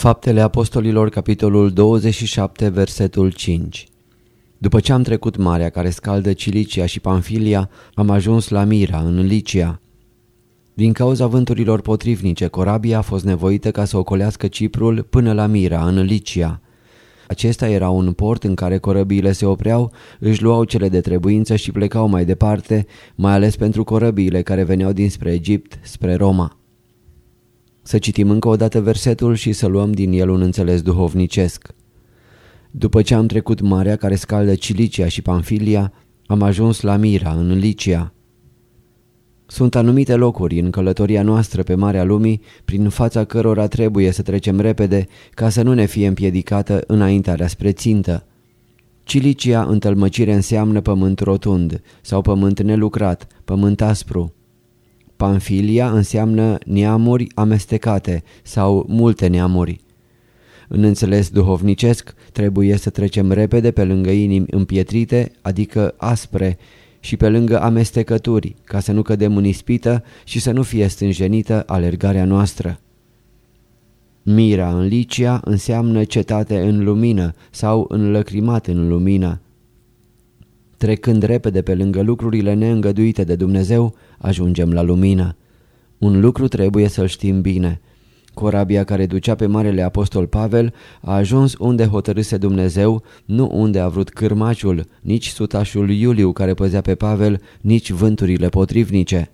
Faptele Apostolilor, capitolul 27, versetul 5 După ce am trecut marea care scaldă Cilicia și Panfilia, am ajuns la Mira, în Licia. Din cauza vânturilor potrivnice, corabia a fost nevoită ca să ocolească Ciprul până la Mira, în Licia. Acesta era un port în care corăbiile se opreau, își luau cele de trebuință și plecau mai departe, mai ales pentru corăbiile care veneau dinspre Egipt, spre Roma. Să citim încă o dată versetul și să luăm din el un înțeles duhovnicesc. După ce am trecut marea care scaldă Cilicia și Panfilia, am ajuns la Mira, în Licia. Sunt anumite locuri în călătoria noastră pe Marea Lumii, prin fața cărora trebuie să trecem repede ca să nu ne fie împiedicată înaintarea spre țintă. Cilicia în tălmăcire înseamnă pământ rotund sau pământ nelucrat, pământ aspru. Panfilia înseamnă neamuri amestecate sau multe neamuri. În înțeles duhovnicesc, trebuie să trecem repede pe lângă inimi împietrite, adică aspre, și pe lângă amestecături, ca să nu cădem în ispită și să nu fie stânjenită alergarea noastră. Mira în Licia înseamnă cetate în lumină sau înlăcrimat în lumină. Trecând repede pe lângă lucrurile neîngăduite de Dumnezeu, ajungem la lumină. Un lucru trebuie să-l știm bine – Corabia care ducea pe Marele Apostol Pavel a ajuns unde hotărâse Dumnezeu, nu unde a vrut cârmaciul, nici sutașul Iuliu care păzea pe Pavel, nici vânturile potrivnice.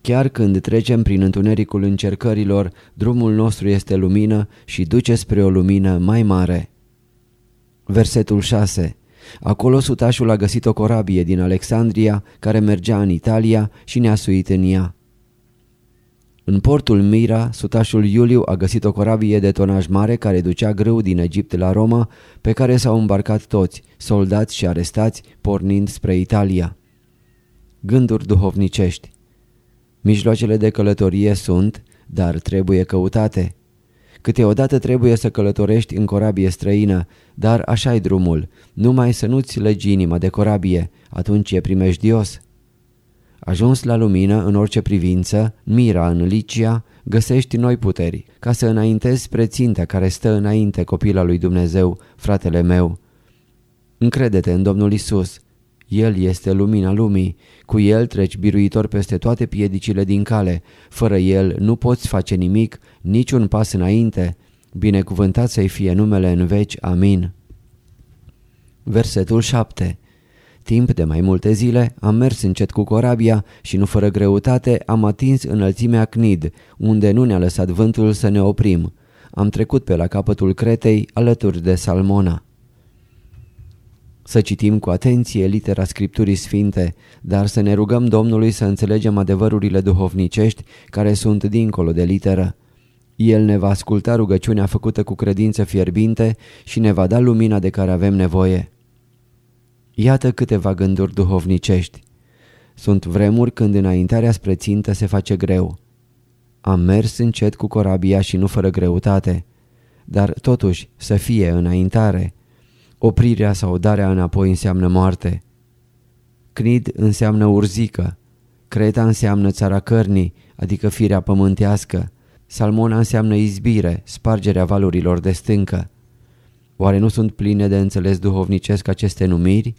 Chiar când trecem prin întunericul încercărilor, drumul nostru este lumină și duce spre o lumină mai mare. Versetul 6 Acolo sutașul a găsit o corabie din Alexandria care mergea în Italia și ne-a suit în ea. În portul Mira, sutașul Iuliu a găsit o corabie de tonaj mare care ducea grâu din Egipt la Roma, pe care s-au îmbarcat toți, soldați și arestați, pornind spre Italia. Gânduri duhovnicești Mijloacele de călătorie sunt, dar trebuie căutate. Câteodată trebuie să călătorești în corabie străină, dar așa-i drumul, numai să nu-ți legi inima de corabie, atunci e primejdios. Ajuns la lumină în orice privință, mira în Licia, găsești noi puteri, ca să înaintezi spre țintea care stă înainte copila lui Dumnezeu, fratele meu. Încrede-te în Domnul Isus. El este lumina lumii, cu El treci biruitor peste toate piedicile din cale, fără El nu poți face nimic, niciun pas înainte. Binecuvântat să-i fie numele în veci. Amin. Versetul 7 Timp de mai multe zile am mers încet cu corabia și nu fără greutate am atins înălțimea Cnid, unde nu ne-a lăsat vântul să ne oprim. Am trecut pe la capătul Cretei alături de Salmona. Să citim cu atenție litera Scripturii Sfinte, dar să ne rugăm Domnului să înțelegem adevărurile duhovnicești care sunt dincolo de literă. El ne va asculta rugăciunea făcută cu credință fierbinte și ne va da lumina de care avem nevoie. Iată câteva gânduri duhovnicești. Sunt vremuri când înaintarea spre țintă se face greu. Am mers încet cu corabia și nu fără greutate, dar totuși să fie înaintare. Oprirea sau darea înapoi înseamnă moarte. Cnid înseamnă urzică, Creta înseamnă țara cărnii, adică firea pământească, Salmona înseamnă izbire, spargerea valurilor de stâncă. Oare nu sunt pline de înțeles duhovnicesc aceste numiri?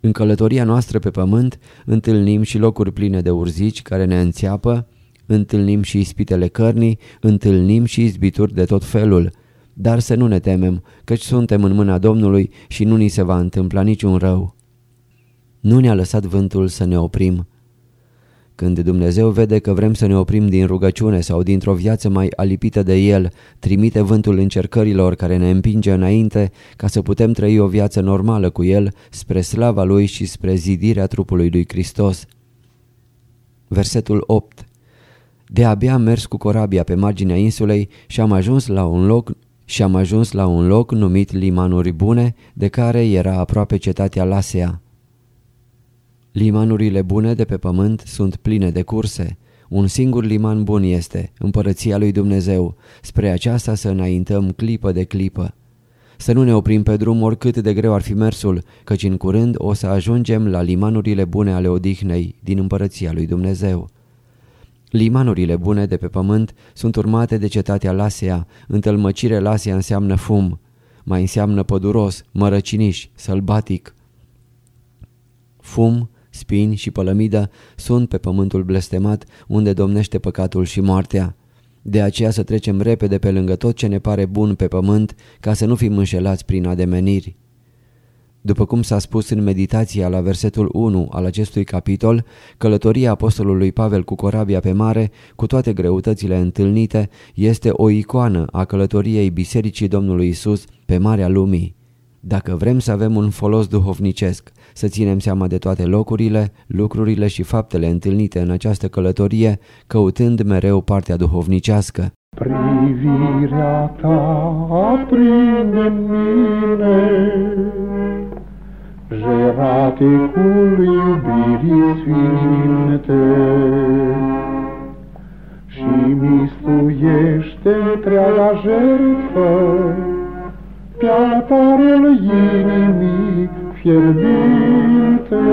În călătoria noastră pe pământ întâlnim și locuri pline de urzici care ne înțeapă, întâlnim și ispitele cărnii, întâlnim și izbituri de tot felul. Dar să nu ne temem, căci suntem în mâna Domnului și nu ni se va întâmpla niciun rău. Nu ne-a lăsat vântul să ne oprim. Când Dumnezeu vede că vrem să ne oprim din rugăciune sau dintr-o viață mai alipită de El, trimite vântul încercărilor care ne împinge înainte ca să putem trăi o viață normală cu El spre slava Lui și spre zidirea trupului Lui Hristos. Versetul 8 De abia am mers cu corabia pe marginea insulei și am ajuns la un loc și am ajuns la un loc numit Limanuri Bune, de care era aproape cetatea Lasea. Limanurile bune de pe pământ sunt pline de curse. Un singur liman bun este, împărăția lui Dumnezeu, spre aceasta să înaintăm clipă de clipă. Să nu ne oprim pe drum oricât de greu ar fi mersul, căci în curând o să ajungem la limanurile bune ale odihnei din împărăția lui Dumnezeu. Limanurile bune de pe pământ sunt urmate de cetatea Lasea, întâlmăcire Lasea înseamnă fum, mai înseamnă păduros, mărăciniș, sălbatic. Fum, spini și pălămidă sunt pe pământul blestemat unde domnește păcatul și moartea. De aceea să trecem repede pe lângă tot ce ne pare bun pe pământ ca să nu fim înșelați prin ademeniri. După cum s-a spus în meditația la versetul 1 al acestui capitol, călătoria apostolului Pavel cu corabia pe mare, cu toate greutățile întâlnite, este o icoană a călătoriei Bisericii Domnului Isus pe Marea Lumii. Dacă vrem să avem un folos duhovnicesc, să ținem seama de toate locurile, lucrurile și faptele întâlnite în această călătorie, căutând mereu partea duhovnicească. Privirea ta aprinde mine Jeraticul iubirii sfinte Și mistuiește întreaga jertfă Pe altarul inimii fierbinte.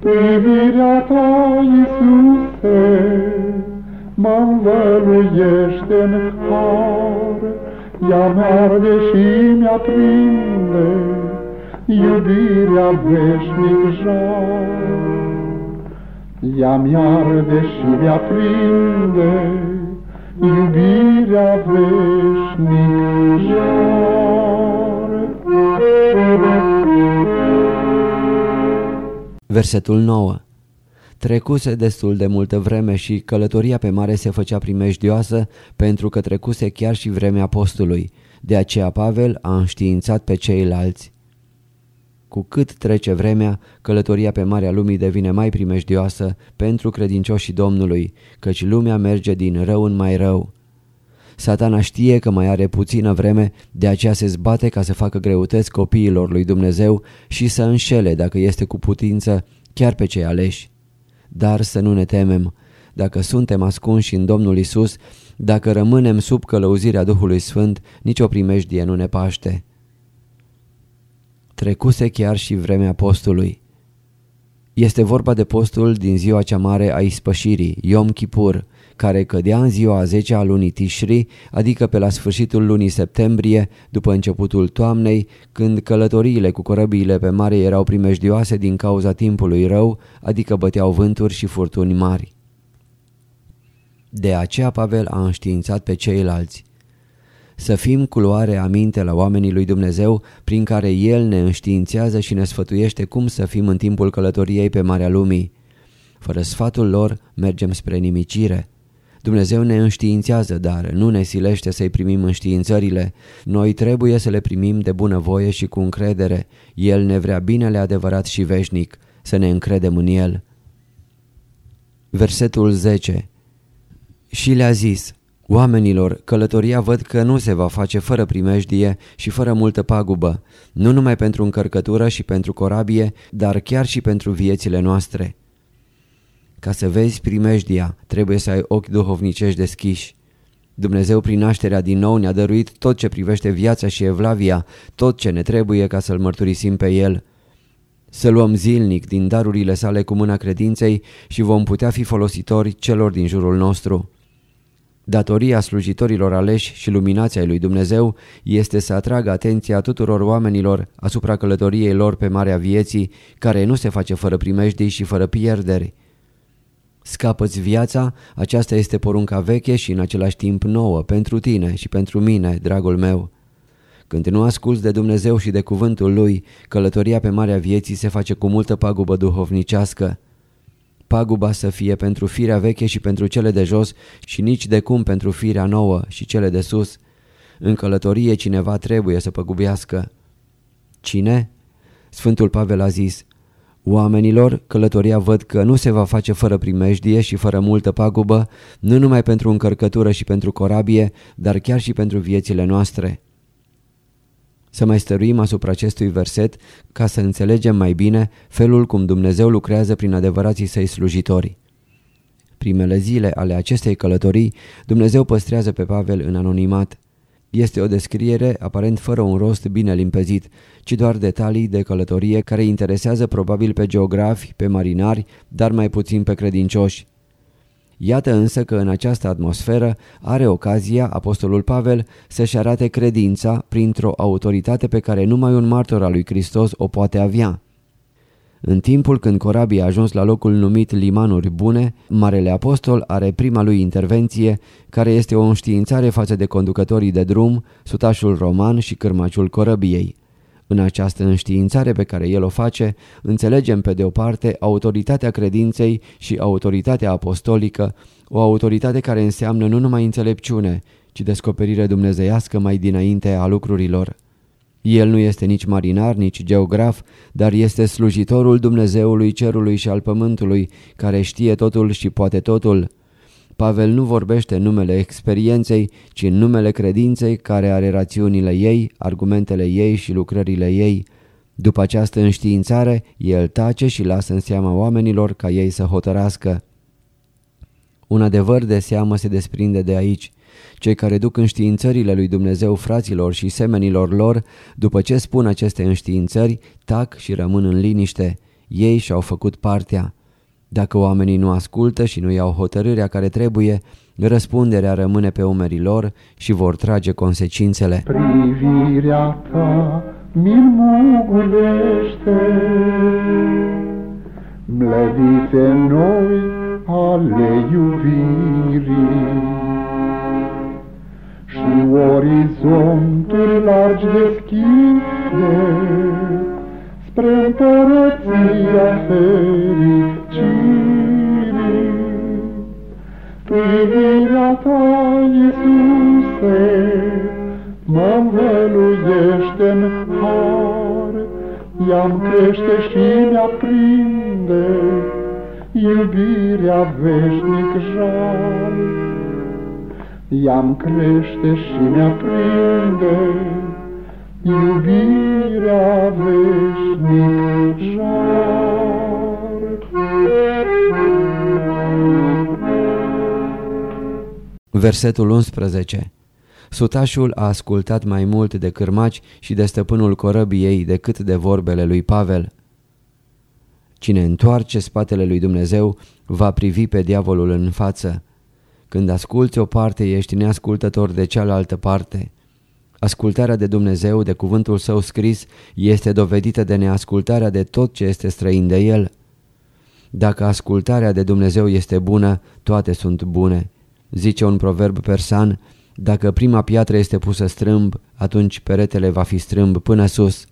Privirea ta, Iisuse, mă învăluiește în har, ea mi-arde și mi-aprinde iubirea veșnic jar. Ea mi-arde și mi-aprinde iubirea veșnic jar. Versetul 9 Trecuse destul de multă vreme și călătoria pe mare se făcea primejdioasă pentru că trecuse chiar și vremea postului. De aceea Pavel a înștiințat pe ceilalți. Cu cât trece vremea, călătoria pe Marea Lumii devine mai primejdioasă pentru credincioșii Domnului, căci lumea merge din rău în mai rău. Satana știe că mai are puțină vreme, de aceea se zbate ca să facă greutăți copiilor lui Dumnezeu și să înșele, dacă este cu putință, chiar pe cei aleși. Dar să nu ne temem. Dacă suntem ascunși în Domnul Isus, dacă rămânem sub călăuzirea Duhului Sfânt, nicio primejdie nu ne paște. Trecuse chiar și vremea postului. Este vorba de postul din ziua cea mare a ispășirii, Yom Kippur, care cădea în ziua a 10 a lunii Tishri, adică pe la sfârșitul lunii septembrie, după începutul toamnei, când călătoriile cu corăbiile pe mare erau primejdioase din cauza timpului rău, adică băteau vânturi și furtuni mari. De aceea Pavel a înștiințat pe ceilalți. Să fim culoare aminte la oamenii lui Dumnezeu prin care El ne înștiințează și ne sfătuiește cum să fim în timpul călătoriei pe Marea Lumii. Fără sfatul lor mergem spre nimicire. Dumnezeu ne înștiințează, dar nu ne silește să-i primim înștiințările. Noi trebuie să le primim de bunăvoie și cu încredere. El ne vrea binele adevărat și veșnic, să ne încredem în El. Versetul 10 Și le-a zis, Oamenilor, călătoria văd că nu se va face fără primejdie și fără multă pagubă, nu numai pentru încărcătură și pentru corabie, dar chiar și pentru viețile noastre. Ca să vezi primejdia, trebuie să ai ochi duhovnicești deschiși. Dumnezeu prin nașterea din nou ne-a dăruit tot ce privește viața și evlavia, tot ce ne trebuie ca să-L mărturisim pe El. Să luăm zilnic din darurile sale cu mâna credinței și vom putea fi folositori celor din jurul nostru. Datoria slujitorilor aleși și luminația ai lui Dumnezeu este să atragă atenția tuturor oamenilor asupra călătoriei lor pe marea vieții, care nu se face fără primejdii și fără pierderi. Scapă-ți viața, aceasta este porunca veche și în același timp nouă, pentru tine și pentru mine, dragul meu. Când nu asculți de Dumnezeu și de cuvântul Lui, călătoria pe marea vieții se face cu multă pagubă duhovnicească. Paguba să fie pentru firea veche și pentru cele de jos și nici de cum pentru firea nouă și cele de sus. În călătorie cineva trebuie să păgubească. Cine? Sfântul Pavel a zis, Oamenilor, călătoria văd că nu se va face fără primejdie și fără multă pagubă, nu numai pentru încărcătură și pentru corabie, dar chiar și pentru viețile noastre. Să mai stăruim asupra acestui verset ca să înțelegem mai bine felul cum Dumnezeu lucrează prin adevărații săi slujitori. Primele zile ale acestei călătorii, Dumnezeu păstrează pe Pavel în anonimat. Este o descriere aparent fără un rost bine limpezit, ci doar detalii de călătorie care interesează probabil pe geografi, pe marinari, dar mai puțin pe credincioși. Iată însă că în această atmosferă are ocazia Apostolul Pavel să-și arate credința printr-o autoritate pe care numai un martor al lui Hristos o poate avea. În timpul când corabii a ajuns la locul numit Limanuri Bune, Marele Apostol are prima lui intervenție, care este o înștiințare față de conducătorii de drum, sutașul roman și cârmaciul corăbiei. În această înștiințare pe care el o face, înțelegem pe de o parte autoritatea credinței și autoritatea apostolică, o autoritate care înseamnă nu numai înțelepciune, ci descoperire dumnezeiască mai dinainte a lucrurilor. El nu este nici marinar, nici geograf, dar este slujitorul Dumnezeului cerului și al pământului, care știe totul și poate totul. Pavel nu vorbește în numele experienței, ci în numele credinței care are rațiunile ei, argumentele ei și lucrările ei. După această înștiințare, el tace și lasă în seama oamenilor ca ei să hotărască. Un adevăr de seamă se desprinde de aici. Cei care duc înștiințările lui Dumnezeu fraților și semenilor lor, după ce spun aceste înștiințări, tac și rămân în liniște. Ei și-au făcut partea. Dacă oamenii nu ascultă și nu iau hotărârea care trebuie, răspunderea rămâne pe umerii lor și vor trage consecințele. Privirea ta mi-nmugulește, mlădițe noi ale iubirii. Și orizonturi largi deschide spre împărăția fericirii. Privirea ta, Iisuse, mă învăluiește în har, ea-mi crește și mi-aprinde iubirea veșnic jar. Ea-mi crește și mi-aprinde iubirea veșnic Versetul 11 Sutașul a ascultat mai mult de cârmaci și de stăpânul corăbiei decât de vorbele lui Pavel. Cine întoarce spatele lui Dumnezeu va privi pe diavolul în față. Când asculți o parte, ești neascultător de cealaltă parte. Ascultarea de Dumnezeu, de cuvântul său scris, este dovedită de neascultarea de tot ce este străin de el. Dacă ascultarea de Dumnezeu este bună, toate sunt bune. Zice un proverb persan, dacă prima piatră este pusă strâmb, atunci peretele va fi strâmb până sus.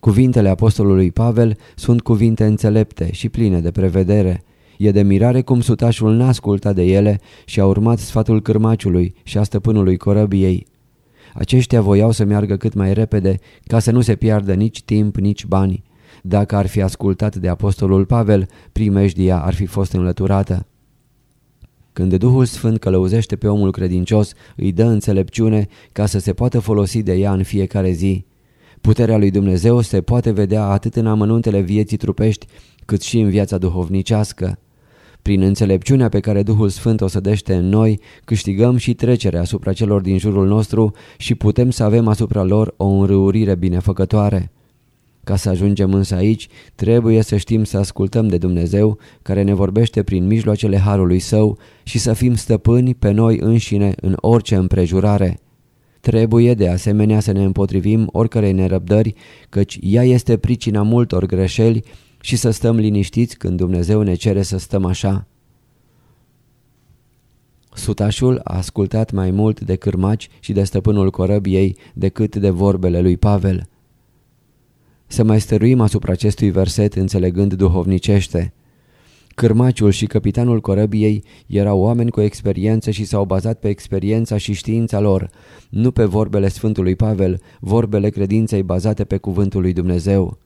Cuvintele apostolului Pavel sunt cuvinte înțelepte și pline de prevedere. E de mirare cum sutașul n-a ascultat de ele și a urmat sfatul cârmaciului și a stăpânului corăbiei. Aceștia voiau să meargă cât mai repede ca să nu se piardă nici timp, nici bani. Dacă ar fi ascultat de apostolul Pavel, primejdia ar fi fost înlăturată. Când Duhul Sfânt călăuzește pe omul credincios, îi dă înțelepciune ca să se poată folosi de ea în fiecare zi. Puterea lui Dumnezeu se poate vedea atât în amănuntele vieții trupești, cât și în viața duhovnicească. Prin înțelepciunea pe care Duhul Sfânt o sădește în noi, câștigăm și trecerea asupra celor din jurul nostru și putem să avem asupra lor o înrăurire binefăcătoare. Ca să ajungem însă aici, trebuie să știm să ascultăm de Dumnezeu, care ne vorbește prin mijloacele Harului Său și să fim stăpâni pe noi înșine în orice împrejurare. Trebuie de asemenea să ne împotrivim oricărei nerăbdări, căci ea este pricina multor greșeli și să stăm liniștiți când Dumnezeu ne cere să stăm așa. Sutașul a ascultat mai mult de cârmaci și de stăpânul corăbiei decât de vorbele lui Pavel. Să mai stăruim asupra acestui verset înțelegând duhovnicește. Cârmaciul și capitanul corăbiei erau oameni cu experiență și s-au bazat pe experiența și știința lor, nu pe vorbele Sfântului Pavel, vorbele credinței bazate pe cuvântul lui Dumnezeu.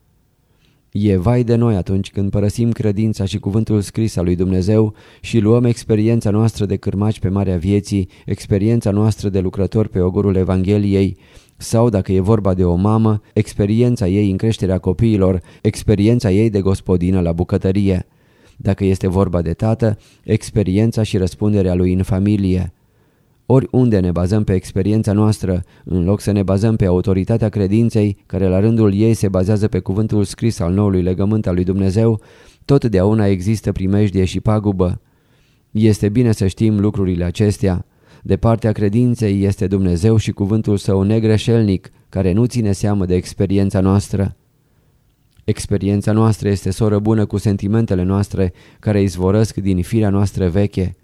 E vai de noi atunci când părăsim credința și cuvântul scris al lui Dumnezeu și luăm experiența noastră de cârmaci pe Marea Vieții, experiența noastră de lucrător pe ogorul Evangheliei, sau dacă e vorba de o mamă, experiența ei în creșterea copiilor, experiența ei de gospodină la bucătărie. Dacă este vorba de tată, experiența și răspunderea lui în familie. Oriunde ne bazăm pe experiența noastră, în loc să ne bazăm pe autoritatea credinței, care la rândul ei se bazează pe cuvântul scris al noului legământ al lui Dumnezeu, totdeauna există primejdie și pagubă. Este bine să știm lucrurile acestea. De partea credinței este Dumnezeu și cuvântul său negreșelnic, care nu ține seamă de experiența noastră. Experiența noastră este soră bună cu sentimentele noastre care izvorăsc din firea noastră veche.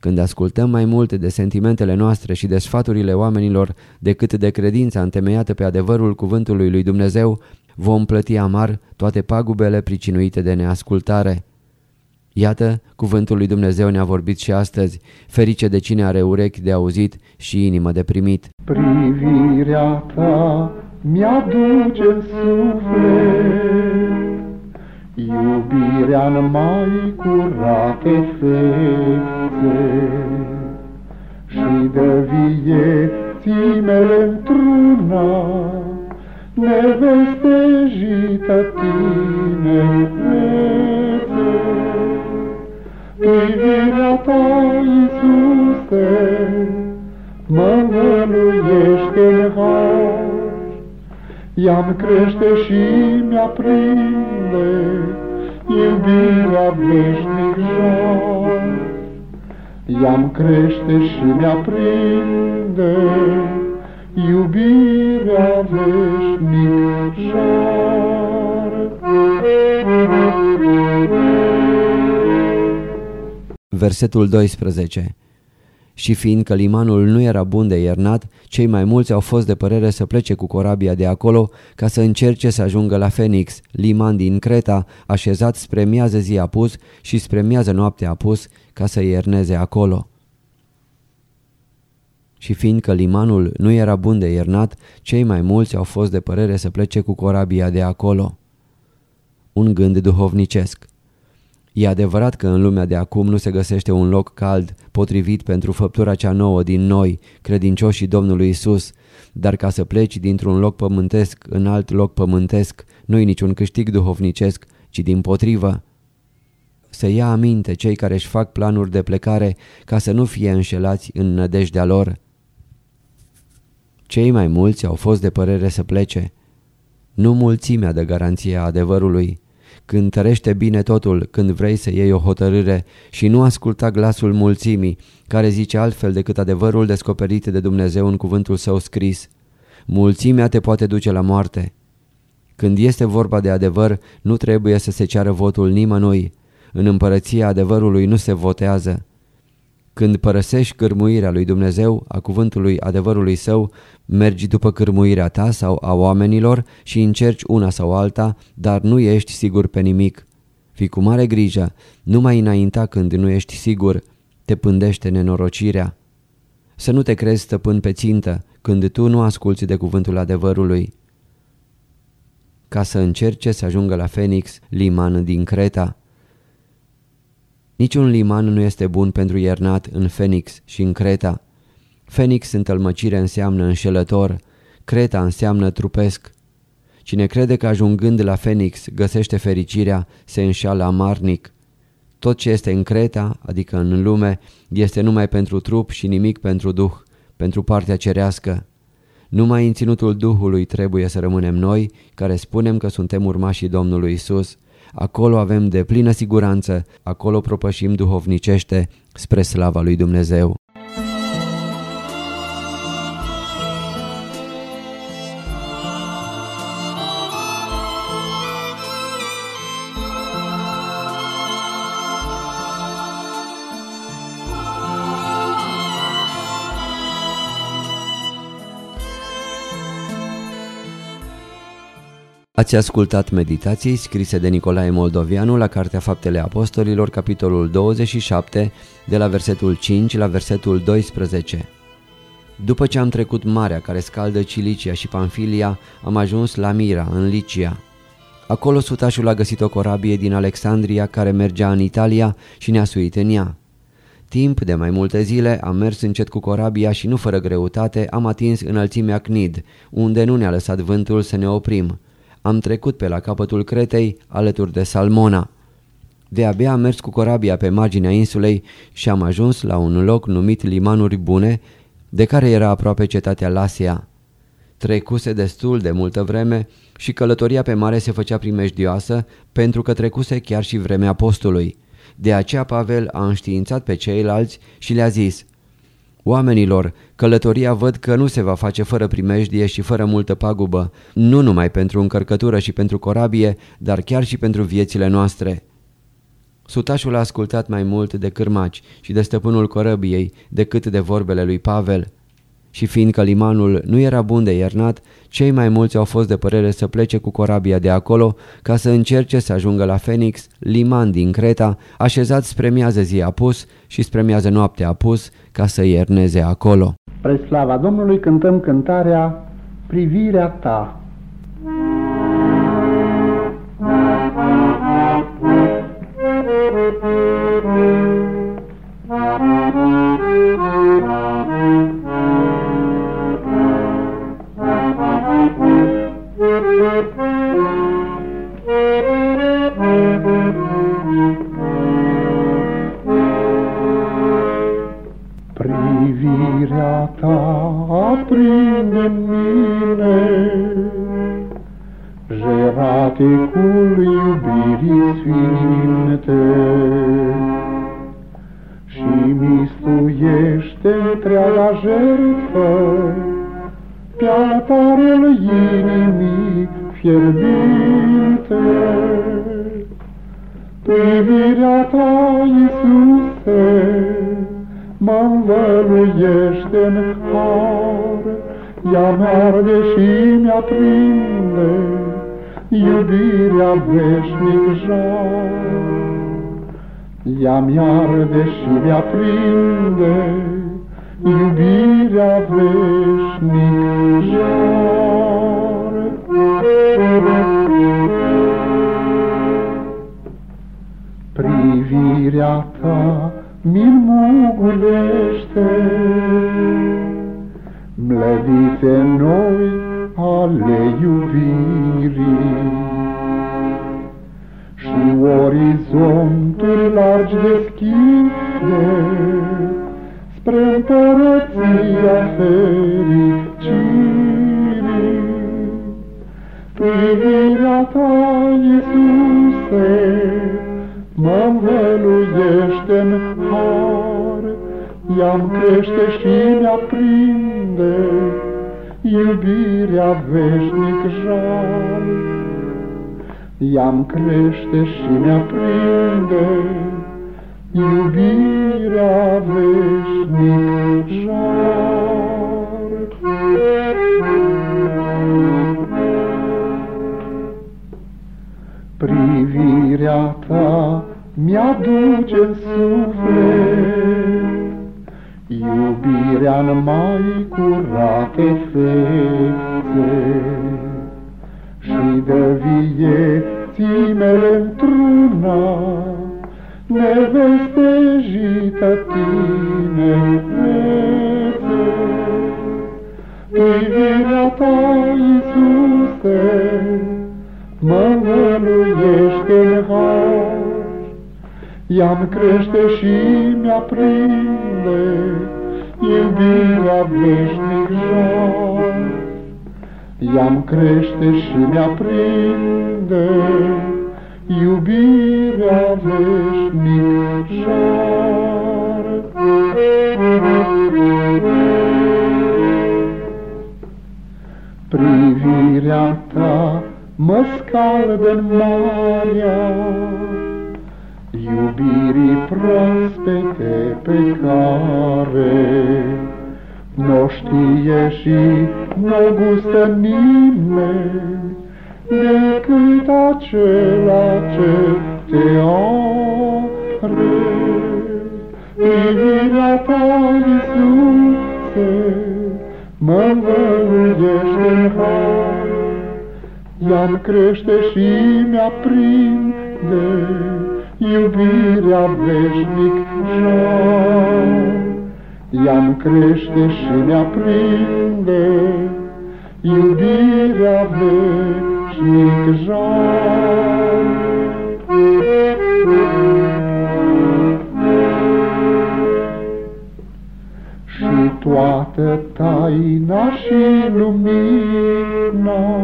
Când ascultăm mai mult de sentimentele noastre și de sfaturile oamenilor decât de credința întemeiată pe adevărul cuvântului lui Dumnezeu, vom plăti amar toate pagubele pricinuite de neascultare. Iată, cuvântul lui Dumnezeu ne-a vorbit și astăzi, ferice de cine are urechi de auzit și inimă de primit. Privirea ta mi-aduce în suflet Iubirea în mai curate fețe Și de vieții mele într-una Nevestejită tinerețe Privirea ta, Iisuse, mă învăluiește în har I-am crește și mi-aprinde iubirea veșnic jar. I-am crește și mi-aprinde iubirea veșnic jar. Versetul 12 și fiindcă limanul nu era bun de iernat, cei mai mulți au fost de părere să plece cu corabia de acolo ca să încerce să ajungă la Phoenix, liman din Creta, așezat spre miază zi apus și spre miază noapte apus ca să ierneze acolo. Și fiindcă limanul nu era bun de iernat, cei mai mulți au fost de părere să plece cu corabia de acolo. Un gând duhovnicesc. E adevărat că în lumea de acum nu se găsește un loc cald, potrivit pentru făptura cea nouă din noi, credincioșii Domnului Isus, dar ca să pleci dintr-un loc pământesc în alt loc pământesc, nu-i niciun câștig duhovnicesc, ci din potrivă. Să ia aminte cei care își fac planuri de plecare ca să nu fie înșelați în nădejdea lor. Cei mai mulți au fost de părere să plece. Nu mulțimea de garanție a adevărului, când tărește bine totul, când vrei să iei o hotărâre și nu asculta glasul mulțimii, care zice altfel decât adevărul descoperit de Dumnezeu în cuvântul său scris. Mulțimea te poate duce la moarte. Când este vorba de adevăr, nu trebuie să se ceară votul nimănui. În împărăția adevărului nu se votează. Când părăsești cârmuirea lui Dumnezeu, a cuvântului adevărului său, mergi după cârmuirea ta sau a oamenilor și încerci una sau alta, dar nu ești sigur pe nimic. Fii cu mare grijă, nu mai înainta când nu ești sigur, te pândește nenorocirea. Să nu te crezi stăpân pe țintă când tu nu asculți de cuvântul adevărului. Ca să încerce să ajungă la Phoenix, liman din Creta, Niciun liman nu este bun pentru iernat în Phoenix și în Creta. Phoenix în tălmăcire înseamnă înșelător, Creta înseamnă trupesc. Cine crede că ajungând la Phoenix găsește fericirea, se înșală amarnic. Tot ce este în Creta, adică în lume, este numai pentru trup și nimic pentru Duh, pentru partea cerească. Numai în ținutul Duhului trebuie să rămânem noi, care spunem că suntem urmașii Domnului Isus. Acolo avem de plină siguranță, acolo propășim duhovnicește spre slava lui Dumnezeu. Ați ascultat meditații scrise de Nicolae Moldovianu la Cartea Faptele Apostolilor, capitolul 27, de la versetul 5 la versetul 12. După ce am trecut marea care scaldă Cilicia și Panfilia, am ajuns la Mira, în Licia. Acolo sutașul a găsit o corabie din Alexandria care mergea în Italia și ne-a suit în ea. Timp de mai multe zile am mers încet cu corabia și nu fără greutate am atins înălțimea Cnid, unde nu ne-a lăsat vântul să ne oprim. Am trecut pe la capătul Cretei, alături de Salmona. De-abia am mers cu corabia pe marginea insulei și am ajuns la un loc numit Limanuri Bune, de care era aproape cetatea Lasia. Trecuse destul de multă vreme și călătoria pe mare se făcea primejdioasă pentru că trecuse chiar și vremea postului. De aceea Pavel a înștiințat pe ceilalți și le-a zis Oamenilor, călătoria văd că nu se va face fără primejdie și fără multă pagubă, nu numai pentru încărcătură și pentru corabie, dar chiar și pentru viețile noastre. Sutașul a ascultat mai mult de cârmaci și de stăpânul corăbiei decât de vorbele lui Pavel. Și fiindcă limanul nu era bun de iernat, cei mai mulți au fost de părere să plece cu corabia de acolo ca să încerce să ajungă la Phoenix, liman din Creta, așezat spre miază zi apus și spre miază noapte apus ca să ierneze acolo. Pre slava Domnului cântăm cântarea Privirea ta. Iisuse, mă învăluiește în har, ea mi-arde și mi-aprinde iubirea veșnic jar. Ea mi-arde și mi-aprinde iubirea veșnic jar. Privirea ta mi mugulește, Mlădite noi ale iubirii. Și orizonturi largi deschide, Spre împărăția fericirii. Privirea ta, mă învăluiește în har, ea-mi crește și mi-aprinde iubirea veșnic jar. Ea-mi crește și mi-aprinde iubirea veșnic jar. Privirea ta mi-aduce în suflet Iubirea în mai curate fețe Și de vieții mele într-una Nevestejită tinerețe Privirea ta, Iisuse, mă învăluiește în har, ea-mi crește și mi-aprinde iubirea veșnic jar. Ea-mi crește și mi-aprinde iubirea veșnic jar. Privirea ta mă scaldă-n marea iubirii proaspete pe care n-o știe și n-o gustă nimeni, decât acela ce te are. Privirea ta, Iisuse, mă învăluiește în har, ea crește și mi-aprinde iubirea veșnic jar. Ea-mi crește și mi-aprinde iubirea veșnic jar. Și toată taina și lumina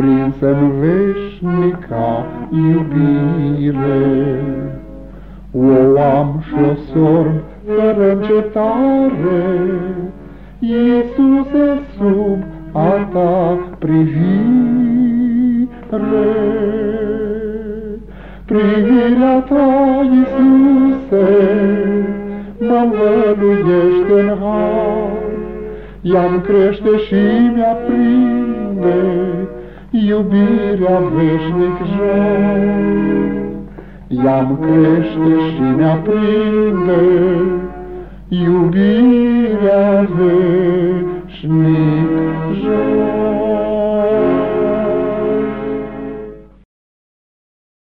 cuprinsă-n veșnica iubire, o am și-o sorb fără încetare, Iisuse, sub a ta privire. Privirea ta, Iisuse, mă învăluiește în har, ea crește și mi-aprinde Юбіра въ брежных жен, я мѣште ші не апінде, юбіра.